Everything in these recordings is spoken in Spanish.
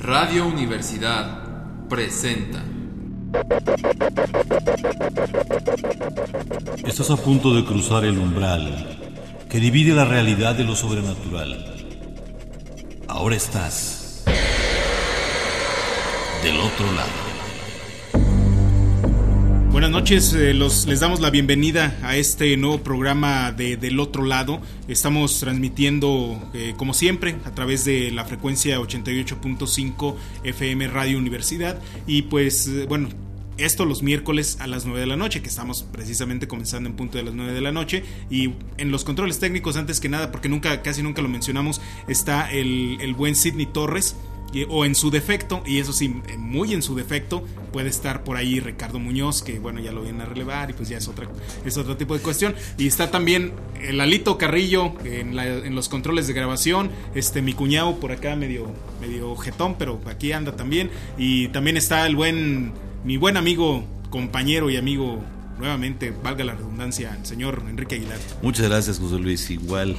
Radio Universidad presenta. Estás a punto de cruzar el umbral que divide la realidad de lo sobrenatural. Ahora estás del otro lado. Buenas noches, eh, los, les damos la bienvenida a este nuevo programa de Del Otro Lado. Estamos transmitiendo, eh, como siempre, a través de la frecuencia 88.5 FM Radio Universidad. Y pues, eh, bueno, esto los miércoles a las 9 de la noche, que estamos precisamente comenzando en punto de las 9 de la noche. Y en los controles técnicos, antes que nada, porque nunca, casi nunca lo mencionamos, está el, el buen Sidney Torres o en su defecto, y eso sí, muy en su defecto, puede estar por ahí Ricardo Muñoz, que bueno, ya lo vienen a relevar y pues ya es, otra, es otro tipo de cuestión. Y está también el Alito Carrillo en, en los controles de grabación, este mi cuñado por acá medio, medio jetón, pero aquí anda también. Y también está el buen, mi buen amigo, compañero y amigo, nuevamente, valga la redundancia, el señor Enrique Aguilar. Muchas gracias, José Luis. Igual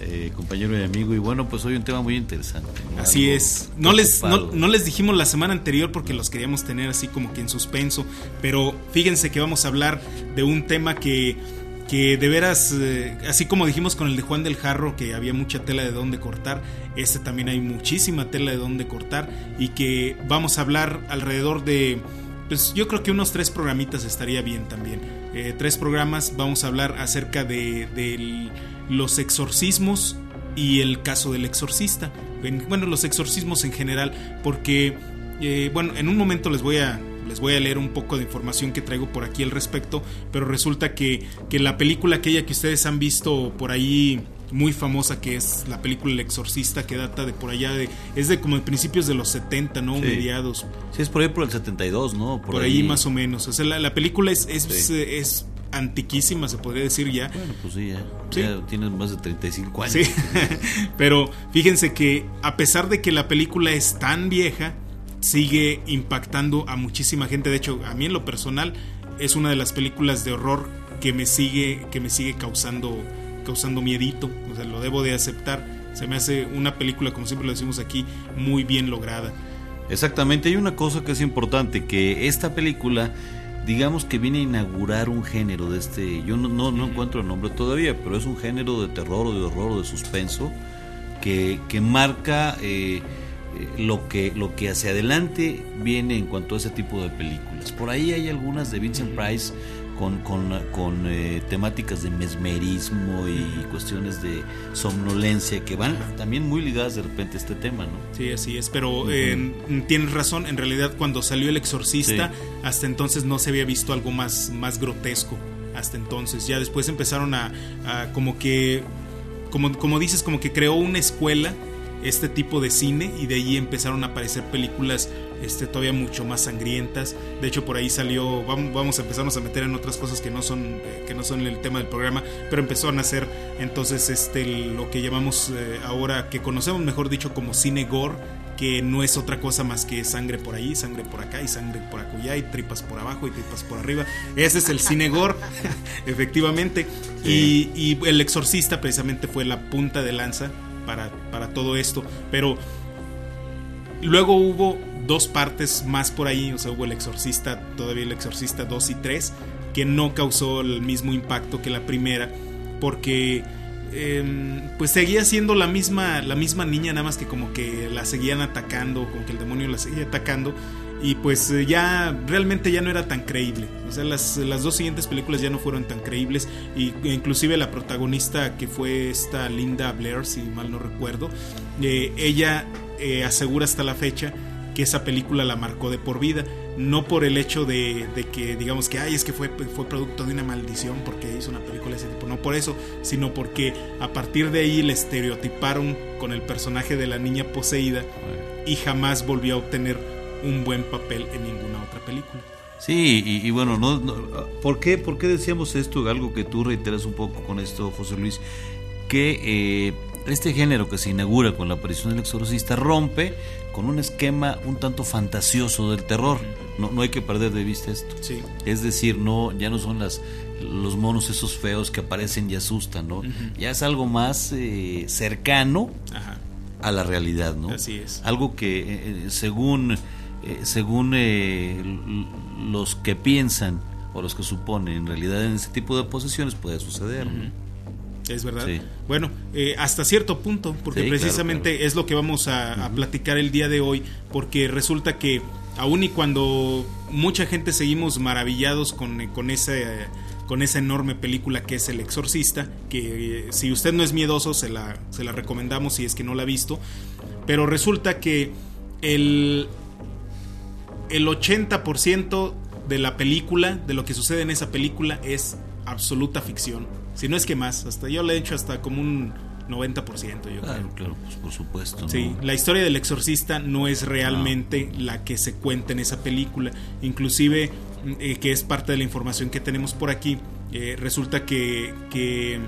eh, compañero y amigo. Y bueno, pues hoy un tema muy interesante. Así es. No les, no, les dijimos la semana anterior porque los queríamos tener así como que en suspenso. Pero fíjense que vamos a hablar de un tema que, que de veras, eh, así como dijimos con el de Juan del Jarro, que había mucha tela de dónde cortar, este también hay muchísima tela de dónde cortar. Y que vamos a hablar alrededor de. Pues yo creo que unos tres programitas estaría bien también. Eh, tres programas vamos a hablar acerca de, del los exorcismos y el caso del exorcista. Bueno, los exorcismos en general, porque, eh, bueno, en un momento les voy a les voy a leer un poco de información que traigo por aquí al respecto, pero resulta que, que la película aquella que ustedes han visto por ahí muy famosa que es la película El Exorcista que data de por allá de es de como de principios de los 70, ¿no? Mediados. Sí, es por ahí por el 72, ¿no? Por, ahí. más o menos. O sea, la, película es, es, es antiquísima, se podría decir ya. Bueno, pues sí, ya. ya tienes más de 35 años. Sí. Pero fíjense que a pesar de que la película es tan vieja, sigue impactando a muchísima gente. De hecho, a mí en lo personal es una de las películas de horror que me sigue, que me sigue causando, causando miedito. O sea, lo debo de aceptar. Se me hace una película, como siempre lo decimos aquí, muy bien lograda. Exactamente, hay una cosa que es importante, que esta película digamos que viene a inaugurar un género de este, yo no, no, encuentro el nombre todavía, pero es un género de terror o de horror o de suspenso que, que marca eh, eh, lo, que, lo que hacia adelante viene en cuanto a ese tipo de películas. Por ahí hay algunas de Vincent Price con, con, eh, temáticas de mesmerismo y cuestiones de somnolencia que van también muy ligadas de repente a este tema, ¿no? Sí, así es, pero eh, tienes razón, en realidad cuando salió El Exorcista, hasta entonces no se había visto algo más, más grotesco, hasta entonces, ya después empezaron a, a como que, como, como dices, como que creó una escuela este tipo de cine y de ahí empezaron a aparecer películas este, todavía mucho más sangrientas. De hecho, por ahí salió, vamos, a empezarnos a meter en otras cosas que no son, eh, que no son el tema del programa, pero empezó a nacer entonces este, lo que llamamos eh, ahora, que conocemos mejor dicho como cine gore, que no es otra cosa más que sangre por ahí, sangre por acá y sangre por acullá y tripas por abajo y tripas por arriba. Ese es el cine gore, efectivamente. Y, y El Exorcista precisamente fue la punta de lanza para, para todo esto. Pero luego hubo dos partes más por ahí, o sea, hubo el exorcista, todavía el exorcista 2 y 3, que no causó el mismo impacto que la primera, porque em, pues seguía siendo la misma, la misma niña, nada más que como que la seguían atacando, como que el demonio la seguía atacando. Y pues eh, ya realmente ya no era tan creíble. O sea, las, las dos siguientes películas ya no fueron tan creíbles. Y inclusive la protagonista que fue esta Linda Blair, si mal no recuerdo, eh, ella eh, asegura hasta la fecha que esa película la marcó de por vida. No por el hecho de, que digamos que, ay, es que fue, fue producto de una maldición porque hizo una película de ese tipo. No por eso, sino porque a partir de ahí le estereotiparon con el personaje de la niña poseída y jamás volvió a obtener un buen papel en ninguna otra película. Sí, y, bueno, no, ¿por, qué, ¿por qué decíamos esto? Algo que tú reiteras un poco con esto, José Luis, que eh, este género que se inaugura con la aparición del exorcista rompe con un esquema un tanto fantasioso del terror. No, no hay que perder de vista esto. Sí. Es decir, no, ya no son las los monos esos feos que aparecen y asustan, ¿no? Ya es algo más eh, cercano a la realidad, ¿no? Así es. Algo que eh, eh, según eh, según eh, los que piensan o los que suponen, en realidad en ese tipo de posesiones puede suceder. ¿no? Es verdad. Sí. Bueno, eh, hasta cierto punto, porque Sí, precisamente claro. es lo que vamos a, a platicar el día de hoy, porque resulta que aun y cuando mucha gente seguimos maravillados con, con ese con esa enorme película que es El Exorcista, que eh, si usted no es miedoso se la, se la recomendamos si es que no la ha visto, pero resulta que el, el 80% de la película, de lo que sucede en esa película es absoluta ficción. Si no es que más, hasta yo le he hecho hasta como un 90%, yo creo. Claro, claro, pues por supuesto. ¿no? Sí, la historia del exorcista no es realmente la que se cuenta en esa película. Inclusive, eh, que es parte de la información que tenemos por aquí, eh, resulta que, que,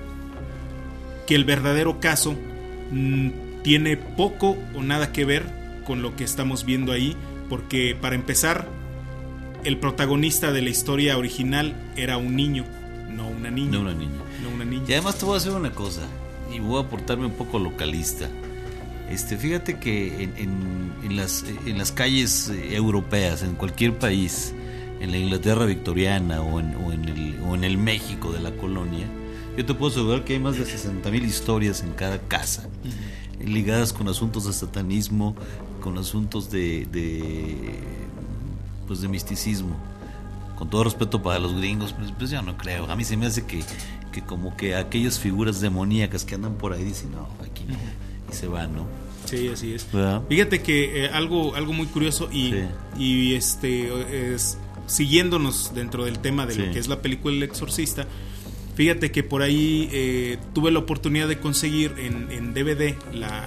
que el verdadero caso mm, tiene poco o nada que ver con lo que estamos viendo ahí, porque para empezar, el protagonista de la historia original era un niño, no una niña. De una niña. Y además te voy a decir una cosa, y voy a portarme un poco localista. Este, fíjate que en, en- en las, en las calles eh, europeas, en cualquier país, en la Inglaterra victoriana o en, o en el, o en el México de la colonia, yo te puedo asegurar que hay más de 60 mil historias en cada casa, ligadas con asuntos de satanismo, con asuntos de, de, pues de misticismo con todo respeto para los gringos, pues, pues yo no creo. A mí se me hace que, que como que aquellas figuras demoníacas que andan por ahí dicen, no, aquí no, y se van, ¿no? Sí, así es. ¿Verdad? Fíjate que eh, algo, algo muy curioso y, Sí. y este es, siguiéndonos dentro del tema de Sí. lo que es la película El Exorcista, fíjate que por ahí eh, tuve la oportunidad de conseguir en, en DVD la,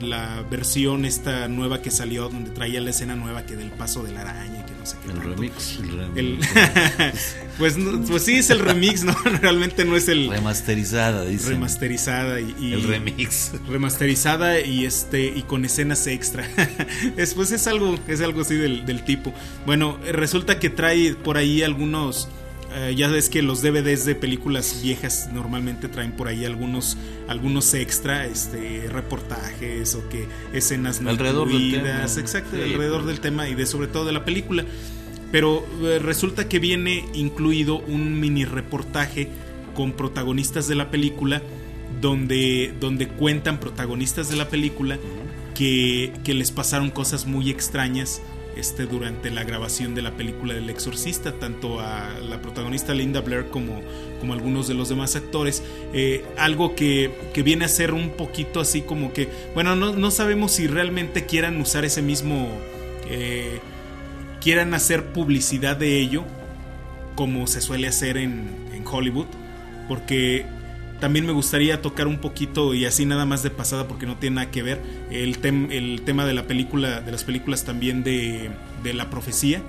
la versión esta nueva que salió donde traía la escena nueva que del paso de la araña no sé qué El tanto. remix. El pues, no- pues sí es el remix, ¿no? Realmente no es el Remasterizada, dice. remasterizada y, y- El remix. remasterizada y este y con escenas extra. es, pues es algo es algo así del, del tipo. Bueno, resulta que trae por ahí algunos eh, ya ves que los DVDs de películas viejas normalmente traen por ahí algunos algunos extra, este reportajes o que escenas no Alrededor del tema. exacto, Sí. alrededor del tema y de sobre todo de la película. Pero eh, resulta que viene incluido un mini reportaje con protagonistas de la película donde, donde cuentan protagonistas de la película que, que les pasaron cosas muy extrañas este, durante la grabación de la película del exorcista, tanto a la protagonista Linda Blair como, como algunos de los demás actores. Eh, algo que, que viene a ser un poquito así como que, bueno, no, no sabemos si realmente quieran usar ese mismo... eh, quieran hacer publicidad de ello, como se suele hacer en, en Hollywood, porque también me gustaría tocar un poquito y así nada más de pasada porque no tiene nada que ver el, tem- el tema de la película de las películas también de, de la profecía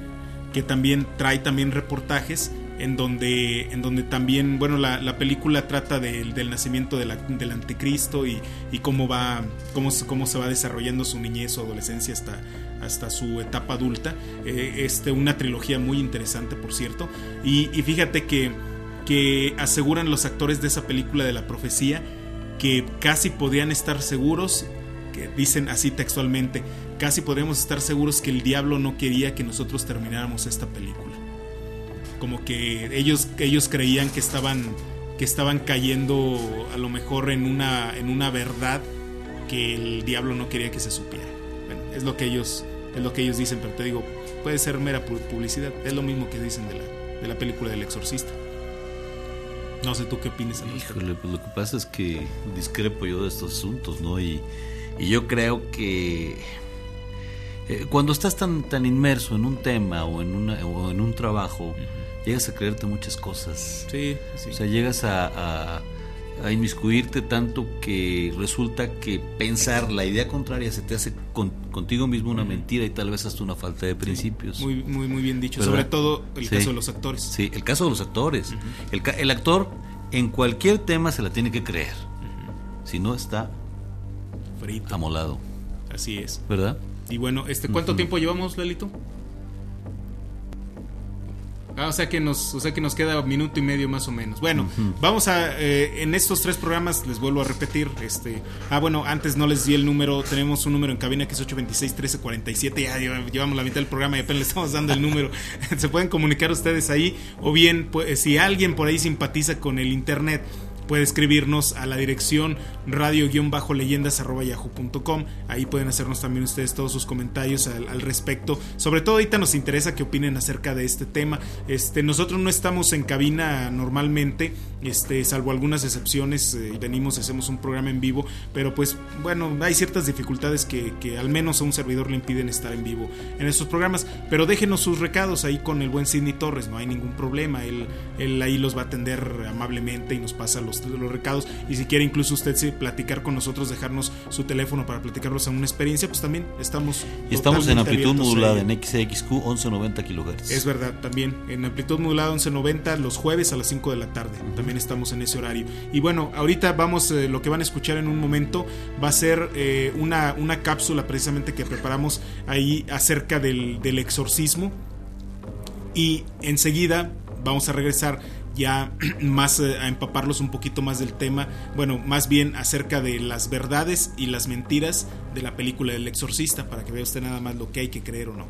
que también trae también reportajes en donde en donde también bueno la, la película trata del, del nacimiento de la- del anticristo y, y cómo va cómo, cómo se va desarrollando su niñez o adolescencia hasta hasta su etapa adulta. Eh, este una trilogía muy interesante por cierto. Y fíjate que que aseguran los actores de esa película de la profecía que casi podrían estar seguros, que dicen así textualmente, casi podríamos estar seguros que el diablo no quería que nosotros termináramos esta película. Como que ellos, ellos creían que estaban, que estaban cayendo a lo mejor en una, en una verdad que el diablo no quería que se supiera. Bueno, es lo que ellos, es lo que ellos dicen, pero te digo, puede ser mera pu- publicidad. Es lo mismo que dicen de la, de la película del exorcista. No sé tú qué opinas. Híjole, pues lo que pasa es que discrepo yo de estos asuntos, ¿no? Y, y yo creo que eh, cuando estás tan, tan inmerso en un tema o en, una, o en un trabajo, llegas a creerte muchas cosas. Sí, sí. O sea, llegas a, a- a inmiscuirte tanto que resulta que pensar la idea contraria se te hace con- contigo mismo una mentira y tal vez hasta una falta de principios. muy, muy, muy bien dicho. ¿Verdad? Sobre todo el Sí. caso de los actores. Sí, el caso de los actores. el actor en cualquier tema se la tiene que creer. Si no está Frito. amolado, Así es. ¿verdad? Y bueno, este, ¿cuánto tiempo llevamos, Lalito? Ah, o sea que nos, o sea que nos queda minuto y medio más o menos. Bueno, vamos a eh, en estos tres programas les vuelvo a repetir. Este, ah, bueno, antes no les di el número. Tenemos un número en cabina que es 826 1347. Ya llevamos la mitad del programa y apenas le estamos dando el número. Se pueden comunicar ustedes ahí o bien, pues, si alguien por ahí simpatiza con el internet puede escribirnos a la dirección radio-leyendas.yahoo.com. Ahí pueden hacernos también ustedes todos sus comentarios al, respecto. Sobre todo ahorita nos interesa que opinen acerca de este tema. Este, nosotros no estamos en cabina normalmente, este, salvo algunas excepciones, eh, venimos hacemos un programa en vivo, pero pues bueno, hay ciertas dificultades que, que, al menos a un servidor le impiden estar en vivo en estos programas. Pero déjenos sus recados ahí con el buen Sidney Torres, no hay ningún problema. Él, él ahí los va a atender amablemente y nos pasa los los recados y si quiere incluso usted sí, platicar con nosotros, dejarnos su teléfono para platicarnos en una experiencia, pues también estamos. Y estamos en amplitud modulada en XXQ 1190 kHz. Es verdad, también en amplitud modulada 1190 los jueves a las 5 de la tarde. También estamos en ese horario. Y bueno, ahorita vamos, eh, lo que van a escuchar en un momento va a ser eh, una, una cápsula precisamente que preparamos ahí acerca del, del exorcismo. Y enseguida vamos a regresar ya más eh, a empaparlos un poquito más del tema, bueno, más bien acerca de las verdades y las mentiras de la película del exorcista, para que vea usted nada más lo que hay que creer o no.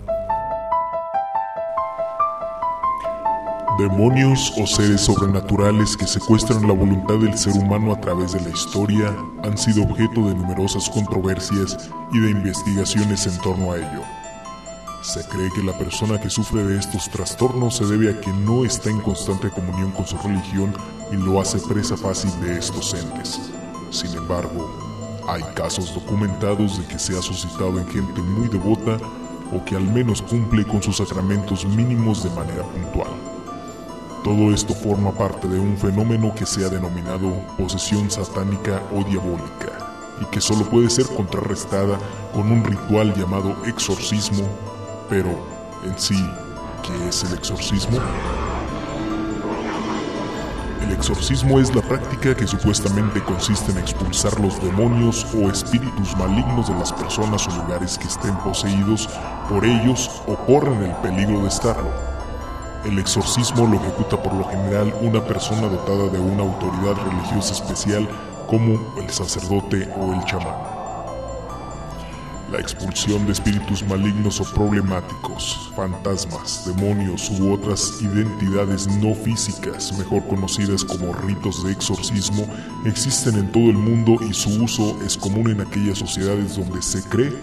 Demonios o seres sobrenaturales que secuestran la voluntad del ser humano a través de la historia han sido objeto de numerosas controversias y de investigaciones en torno a ello. Se cree que la persona que sufre de estos trastornos se debe a que no está en constante comunión con su religión y lo hace presa fácil de estos entes. Sin embargo, hay casos documentados de que se ha suscitado en gente muy devota o que al menos cumple con sus sacramentos mínimos de manera puntual. Todo esto forma parte de un fenómeno que se ha denominado posesión satánica o diabólica y que solo puede ser contrarrestada con un ritual llamado exorcismo pero, en sí, ¿qué es el exorcismo? El exorcismo es la práctica que supuestamente consiste en expulsar los demonios o espíritus malignos de las personas o lugares que estén poseídos por ellos o corren el peligro de estarlo. El exorcismo lo ejecuta por lo general una persona dotada de una autoridad religiosa especial como el sacerdote o el chamán la expulsión de espíritus malignos o problemáticos, fantasmas, demonios u otras identidades no físicas, mejor conocidas como ritos de exorcismo, existen en todo el mundo y su uso es común en aquellas sociedades donde se cree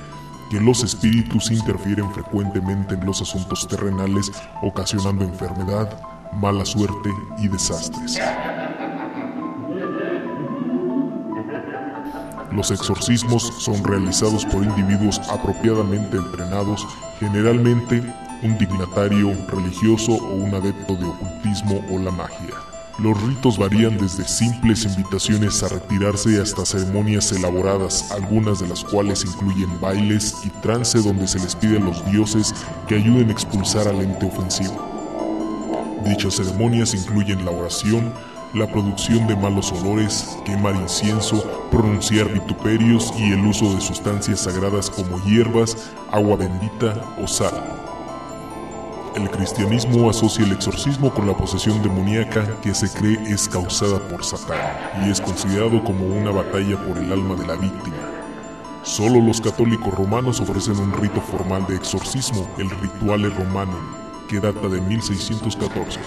que los espíritus interfieren frecuentemente en los asuntos terrenales, ocasionando enfermedad, mala suerte y desastres. Los exorcismos son realizados por individuos apropiadamente entrenados, generalmente un dignatario religioso o un adepto de ocultismo o la magia. Los ritos varían desde simples invitaciones a retirarse hasta ceremonias elaboradas, algunas de las cuales incluyen bailes y trance donde se les pide a los dioses que ayuden a expulsar al ente ofensivo. Dichas ceremonias incluyen la oración, la producción de malos olores, quemar incienso, pronunciar vituperios y el uso de sustancias sagradas como hierbas, agua bendita o sal. El cristianismo asocia el exorcismo con la posesión demoníaca que se cree es causada por Satán y es considerado como una batalla por el alma de la víctima. Solo los católicos romanos ofrecen un rito formal de exorcismo, el Rituale Romanum, que data de 1614.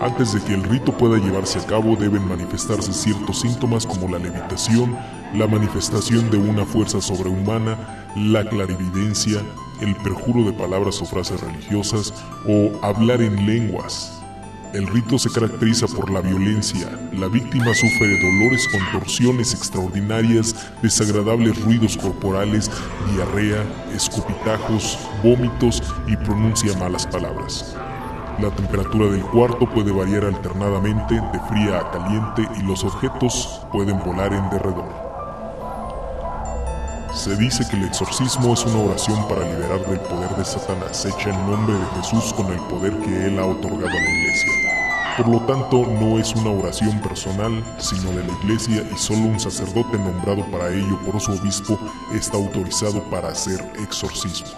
Antes de que el rito pueda llevarse a cabo deben manifestarse ciertos síntomas como la levitación, la manifestación de una fuerza sobrehumana, la clarividencia, el perjuro de palabras o frases religiosas o hablar en lenguas. El rito se caracteriza por la violencia. La víctima sufre de dolores, contorsiones extraordinarias, desagradables ruidos corporales, diarrea, escupitajos, vómitos y pronuncia malas palabras. La temperatura del cuarto puede variar alternadamente de fría a caliente y los objetos pueden volar en derredor. Se dice que el exorcismo es una oración para liberar del poder de Satanás hecha en nombre de Jesús con el poder que él ha otorgado a la iglesia. Por lo tanto, no es una oración personal, sino de la iglesia y solo un sacerdote nombrado para ello por su obispo está autorizado para hacer exorcismos.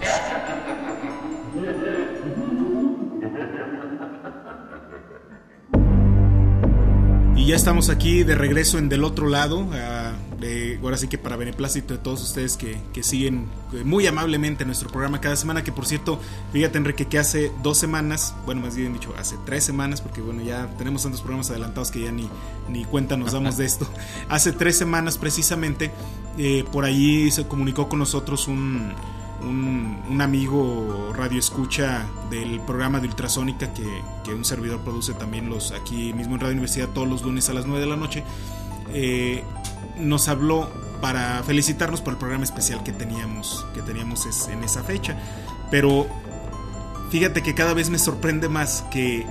Ya estamos aquí de regreso en Del Otro Lado. ahora sí que para beneplácito de todos ustedes que, siguen eh, muy amablemente nuestro programa cada semana. Que por cierto, fíjate Enrique que hace dos semanas, bueno, más bien dicho, hace tres semanas, porque bueno, ya tenemos tantos programas adelantados que ya ni, ni cuenta nos damos de esto. Hace tres semanas precisamente, eh, por ahí se comunicó con nosotros un un, amigo radio escucha del programa de Ultrasónica que, un servidor produce también los aquí mismo en Radio Universidad todos los lunes a las 9 de la noche. Eh, nos habló para felicitarnos por el programa especial que teníamos, que teníamos en esa fecha. Pero fíjate que cada vez me sorprende más que,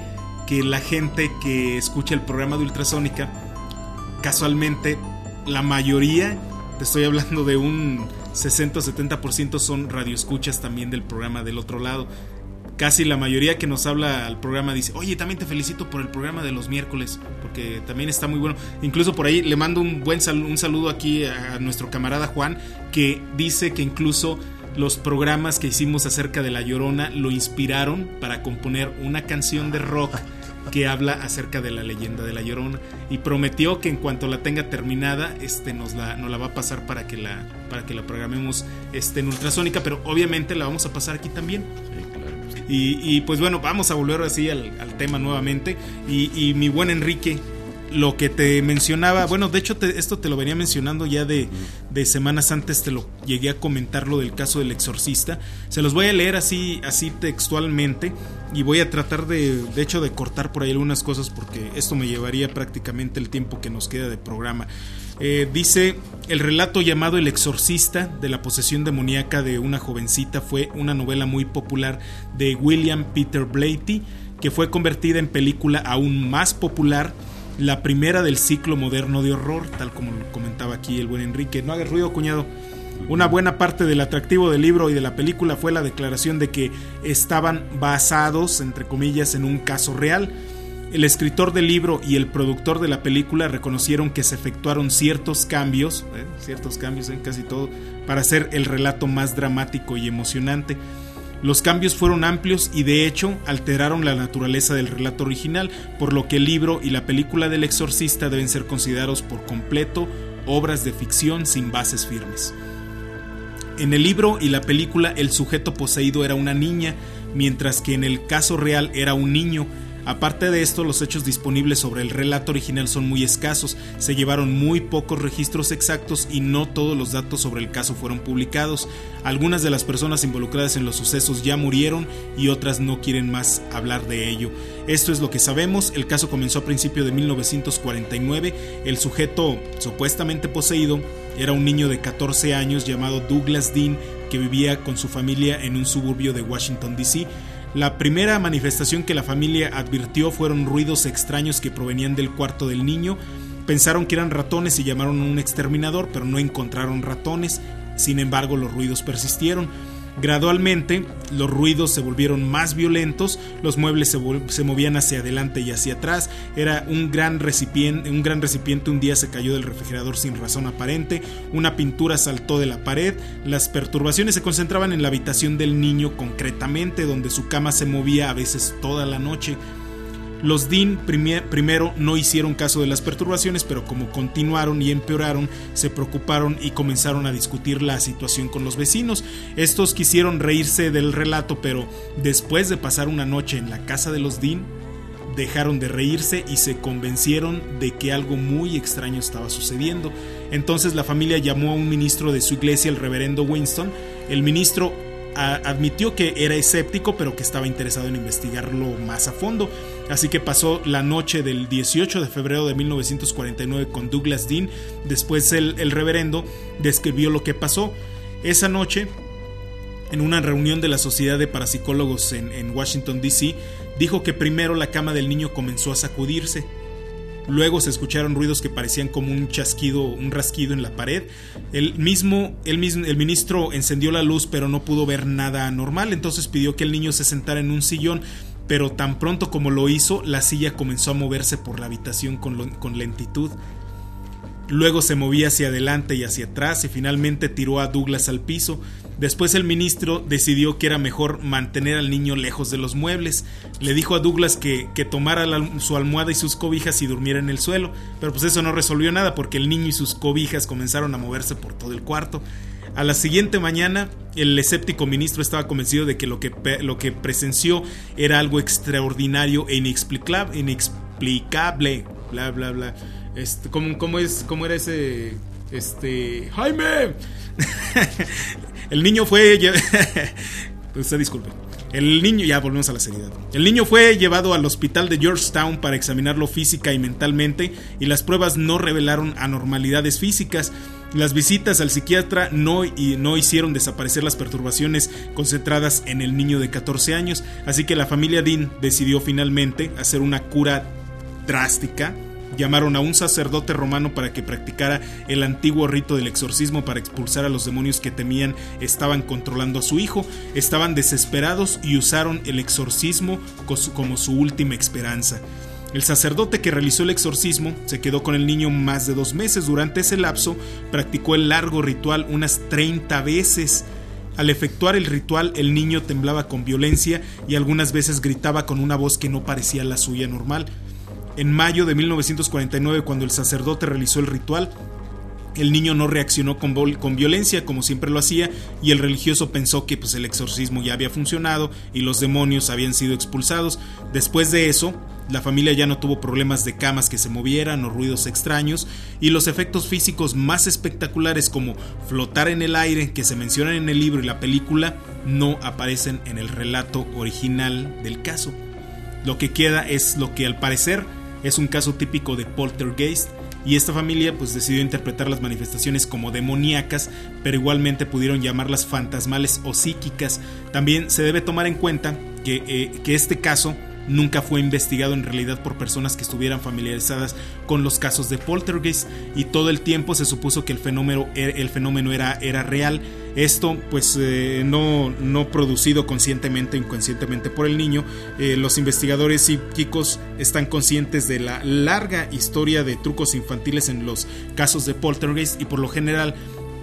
que la gente que escucha el programa de Ultrasónica, casualmente, la mayoría, te estoy hablando de un 60-70% son radioescuchas también del programa del otro lado. Casi la mayoría que nos habla al programa dice, oye, también te felicito por el programa de los miércoles, porque también está muy bueno. Incluso por ahí le mando un buen un saludo aquí a nuestro camarada Juan, que dice que incluso los programas que hicimos acerca de La Llorona lo inspiraron para componer una canción de rock que habla acerca de la leyenda de la Llorona y prometió que en cuanto la tenga terminada este nos la, nos la va a pasar para que la para que la programemos este, en ultrasónica pero obviamente la vamos a pasar aquí también. Y, pues bueno vamos a volver así al, tema nuevamente. Y, y mi buen Enrique lo que te mencionaba, bueno, de hecho esto te lo venía mencionando ya de, semanas antes, te lo llegué a comentar lo del caso del exorcista. Se los voy a leer así, así textualmente y voy a tratar de, de hecho, de cortar por ahí algunas cosas porque esto me llevaría prácticamente el tiempo que nos queda de programa. Eh, dice, el relato llamado El exorcista de la posesión demoníaca de una jovencita fue una novela muy popular de William Peter Blatty que fue convertida en película aún más popular la primera del ciclo moderno de horror, tal como comentaba aquí el buen Enrique. No hagas ruido, cuñado. Una buena parte del atractivo del libro y de la película fue la declaración de que estaban basados, entre comillas, en un caso real. El escritor del libro y el productor de la película reconocieron que se efectuaron ciertos cambios, ¿eh? ciertos cambios en casi todo, para hacer el relato más dramático y emocionante. Los cambios fueron amplios y de hecho alteraron la naturaleza del relato original, por lo que el libro y la película del exorcista deben ser considerados por completo obras de ficción sin bases firmes. En el libro y la película el sujeto poseído era una niña, mientras que en el caso real era un niño, Aparte de esto, los hechos disponibles sobre el relato original son muy escasos, se llevaron muy pocos registros exactos y no todos los datos sobre el caso fueron publicados. Algunas de las personas involucradas en los sucesos ya murieron y otras no quieren más hablar de ello. Esto es lo que sabemos, el caso comenzó a principios de 1949, el sujeto supuestamente poseído era un niño de 14 años llamado Douglas Dean que vivía con su familia en un suburbio de Washington, D.C. La primera manifestación que la familia advirtió fueron ruidos extraños que provenían del cuarto del niño. Pensaron que eran ratones y llamaron a un exterminador, pero no encontraron ratones. Sin embargo, los ruidos persistieron. Gradualmente, los ruidos se volvieron más violentos, los muebles se, movían hacia adelante y hacia atrás, era un gran, recipiente, un gran recipiente un día se cayó del refrigerador sin razón aparente, una pintura saltó de la pared, las perturbaciones se concentraban en la habitación del niño concretamente, donde su cama se movía a veces toda la noche. Los Dean primero no hicieron caso de las perturbaciones, pero como continuaron y empeoraron, se preocuparon y comenzaron a discutir la situación con los vecinos. Estos quisieron reírse del relato, pero después de pasar una noche en la casa de los Dean, dejaron de reírse y se convencieron de que algo muy extraño estaba sucediendo. Entonces la familia llamó a un ministro de su iglesia, el reverendo Winston. El ministro admitió que era escéptico, pero que estaba interesado en investigarlo más a fondo. Así que pasó la noche del 18 de febrero de 1949 con Douglas Dean. Después el, reverendo describió lo que pasó. Esa noche, en una reunión de la Sociedad de Parapsicólogos en, en Washington, D.C., dijo que primero la cama del niño comenzó a sacudirse Luego se escucharon ruidos que parecían como un chasquido, un rasquido en la pared. El mismo, el mismo, el ministro encendió la luz, pero no pudo ver nada anormal. Entonces pidió que el niño se sentara en un sillón. Pero tan pronto como lo hizo, la silla comenzó a moverse por la habitación con, con lentitud. Luego se movía hacia adelante y hacia atrás y finalmente tiró a Douglas al piso. Después el ministro decidió que era mejor mantener al niño lejos de los muebles. Le dijo a Douglas que, que tomara su almohada y sus cobijas y durmiera en el suelo, pero pues eso no resolvió nada porque el niño y sus cobijas comenzaron a moverse por todo el cuarto. A la siguiente mañana, el escéptico ministro estaba convencido de que lo que, lo que presenció era algo extraordinario e inexplicable, inexplicable bla, bla, bla. Este, ¿cómo, cómo, es, ¿Cómo era ese? Este. ¡Jaime! el niño fue. Usted disculpe. El niño, ya volvemos a la seriedad. El niño fue llevado al hospital de Georgetown para examinarlo física y mentalmente y las pruebas no revelaron anormalidades físicas. Las visitas al psiquiatra no, y no hicieron desaparecer las perturbaciones concentradas en el niño de 14 años, así que la familia Dean decidió finalmente hacer una cura drástica llamaron a un sacerdote romano para que practicara el antiguo rito del exorcismo para expulsar a los demonios que temían estaban controlando a su hijo, estaban desesperados y usaron el exorcismo como su última esperanza. El sacerdote que realizó el exorcismo se quedó con el niño más de dos meses. Durante ese lapso practicó el largo ritual unas 30 veces. Al efectuar el ritual el niño temblaba con violencia y algunas veces gritaba con una voz que no parecía la suya normal. En mayo de 1949, cuando el sacerdote realizó el ritual, el niño no reaccionó con, violencia como siempre lo hacía y el religioso pensó que pues, el exorcismo ya había funcionado y los demonios habían sido expulsados. Después de eso, la familia ya no tuvo problemas de camas que se movieran o ruidos extraños y los efectos físicos más espectaculares como flotar en el aire que se mencionan en el libro y la película no aparecen en el relato original del caso. Lo que queda es lo que al parecer es un caso típico de poltergeist y esta familia pues decidió interpretar las manifestaciones como demoníacas, pero igualmente pudieron llamarlas fantasmales o psíquicas. También se debe tomar en cuenta que, eh, que este caso nunca fue investigado en realidad por personas que estuvieran familiarizadas con los casos de poltergeist y todo el tiempo se supuso que el fenómeno, el fenómeno era, era real. Esto pues eh, no, no producido conscientemente o inconscientemente por el niño. Eh, los investigadores psíquicos están conscientes de la larga historia de trucos infantiles en los casos de poltergeist y por lo general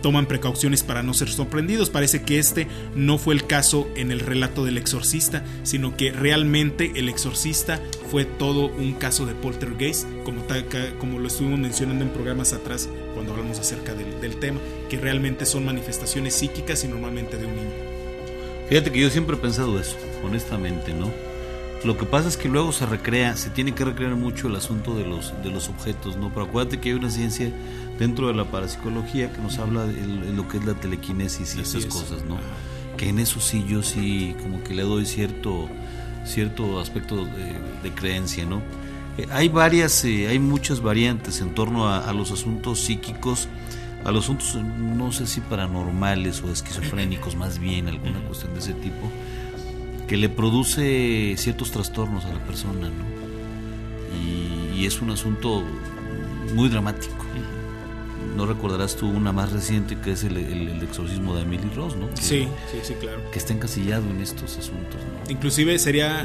toman precauciones para no ser sorprendidos. Parece que este no fue el caso en el relato del exorcista, sino que realmente el exorcista fue todo un caso de poltergeist, como, como lo estuvimos mencionando en programas atrás cuando hablamos acerca del, del tema, que realmente son manifestaciones psíquicas y normalmente de un niño. Fíjate que yo siempre he pensado eso, honestamente, ¿no? Lo que pasa es que luego se recrea, se tiene que recrear mucho el asunto de los, de los objetos, ¿no? Pero acuérdate que hay una ciencia dentro de la parapsicología que nos habla de lo que es la telequinesis y esas cosas, ¿no? Que en eso sí yo sí como que le doy cierto cierto aspecto de, creencia, ¿no? Eh, hay varias, eh, hay muchas variantes en torno a, los asuntos psíquicos, a los asuntos no sé si paranormales o esquizofrénicos, más bien alguna cuestión de ese tipo, que le produce ciertos trastornos a la persona, ¿no? y es un asunto muy dramático no recordarás tú una más reciente que es el, exorcismo de Emily Ross, ¿no? sí, sí, sí, claro. Que está encasillado en estos asuntos, ¿no? Inclusive sería,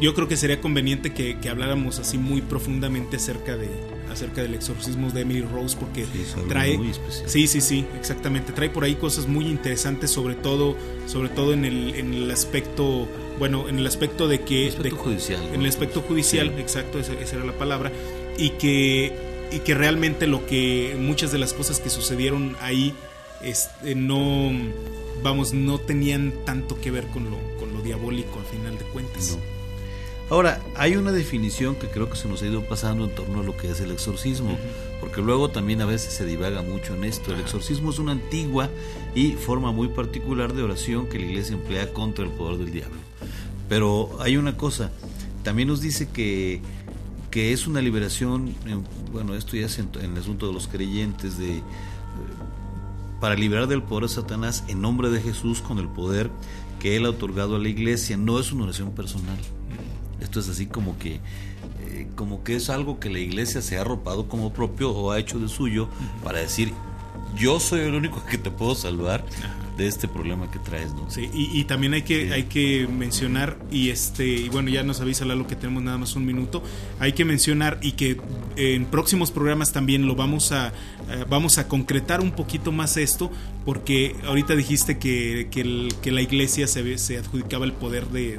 yo creo que sería conveniente que, habláramos así muy profundamente acerca de acerca del exorcismo de Emily Rose porque trae sí sí sí exactamente. Trae por ahí cosas muy interesantes sobre todo sobre todo en el, en el aspecto bueno en el aspecto de que el aspecto judicial en el aspecto judicial exacto esa era la palabra y que y que realmente lo que muchas de las cosas que sucedieron ahí este, no vamos no tenían tanto que ver con lo con lo diabólico al final de cuentas ahora hay una definición que creo que se nos ha ido pasando en torno a lo que es el exorcismo porque luego también a veces se divaga mucho en esto. El exorcismo es una antigua y forma muy particular de oración que la iglesia emplea contra el poder del diablo. Pero hay una cosa también nos dice que que es una liberación, bueno, esto ya es en, el asunto de los creyentes, de para liberar del poder a Satanás en nombre de Jesús con el poder que él ha otorgado a la iglesia, no es una oración personal. Esto es así como que eh, como que es algo que la iglesia se ha arropado como propio o ha hecho de suyo para decir yo soy el único que te puedo salvar de este problema que traes, ¿no? Sí, y, también hay que, hay que mencionar, y este, y bueno, ya nos avisa lo que tenemos nada más un minuto, hay que mencionar y que en próximos programas también lo vamos a, eh, vamos a concretar un poquito más esto, porque ahorita dijiste que, que, la iglesia se, se adjudicaba el poder de,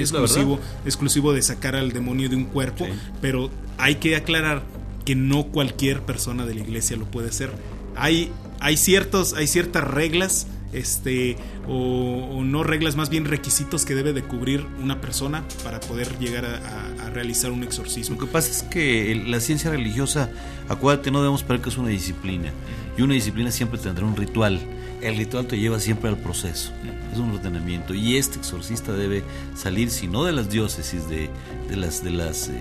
exclusivo, exclusivo de sacar al demonio de un cuerpo, pero hay que aclarar que no cualquier persona de la iglesia lo puede hacer. Hay hay ciertos, hay ciertas reglas, este, o, no reglas, más bien requisitos que debe de cubrir una persona para poder llegar a, realizar un exorcismo. Lo que pasa es que la ciencia religiosa, acuérdate, no debemos esperar que es una disciplina, y una disciplina siempre tendrá un ritual. El ritual te lleva siempre al proceso, es un ordenamiento, y este exorcista debe salir, si no de las diócesis, de, de las, de las, eh,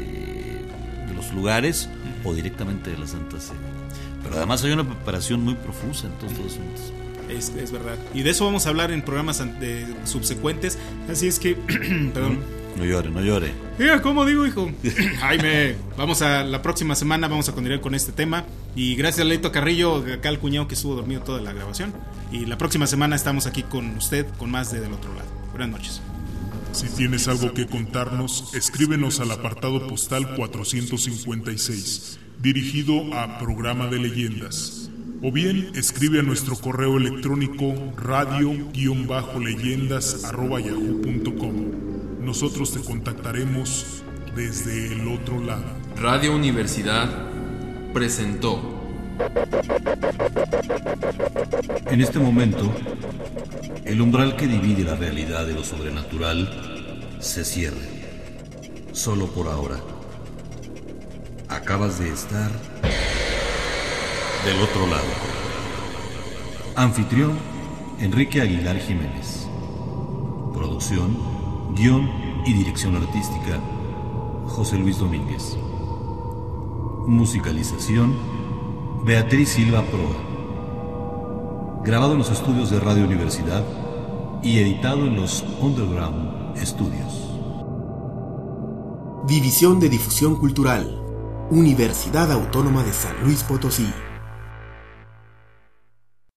de los lugares, o directamente de la Santa Sede. Pero además hay una preparación muy profusa en todos los asuntos. Es, es, verdad. Y de eso vamos a hablar en programas subsecuentes. Así es que, perdón. No llore, no llore. ¿Cómo digo, hijo? Jaime, vamos a la próxima semana, vamos a continuar con este tema. Y gracias a Leito Carrillo, acá el cuñado que estuvo dormido toda la grabación. Y la próxima semana estamos aquí con usted, con más de Del Otro Lado. Buenas noches. Si tienes algo que contarnos, escríbenos al apartado postal 456 dirigido a Programa de Leyendas. O bien escribe a nuestro correo electrónico radio-leyendas.yahoo.com. Nosotros te contactaremos desde el otro lado. Radio Universidad presentó. En este momento, el umbral que divide la realidad de lo sobrenatural se cierra. Solo por ahora. Acabas de estar del otro lado. Anfitrión, Enrique Aguilar Jiménez. Producción, guion y dirección artística, José Luis Domínguez. Musicalización, Beatriz Silva Proa. Grabado en los estudios de Radio Universidad y editado en los Underground Studios. División de Difusión Cultural Universidad Autónoma de San Luis Potosí.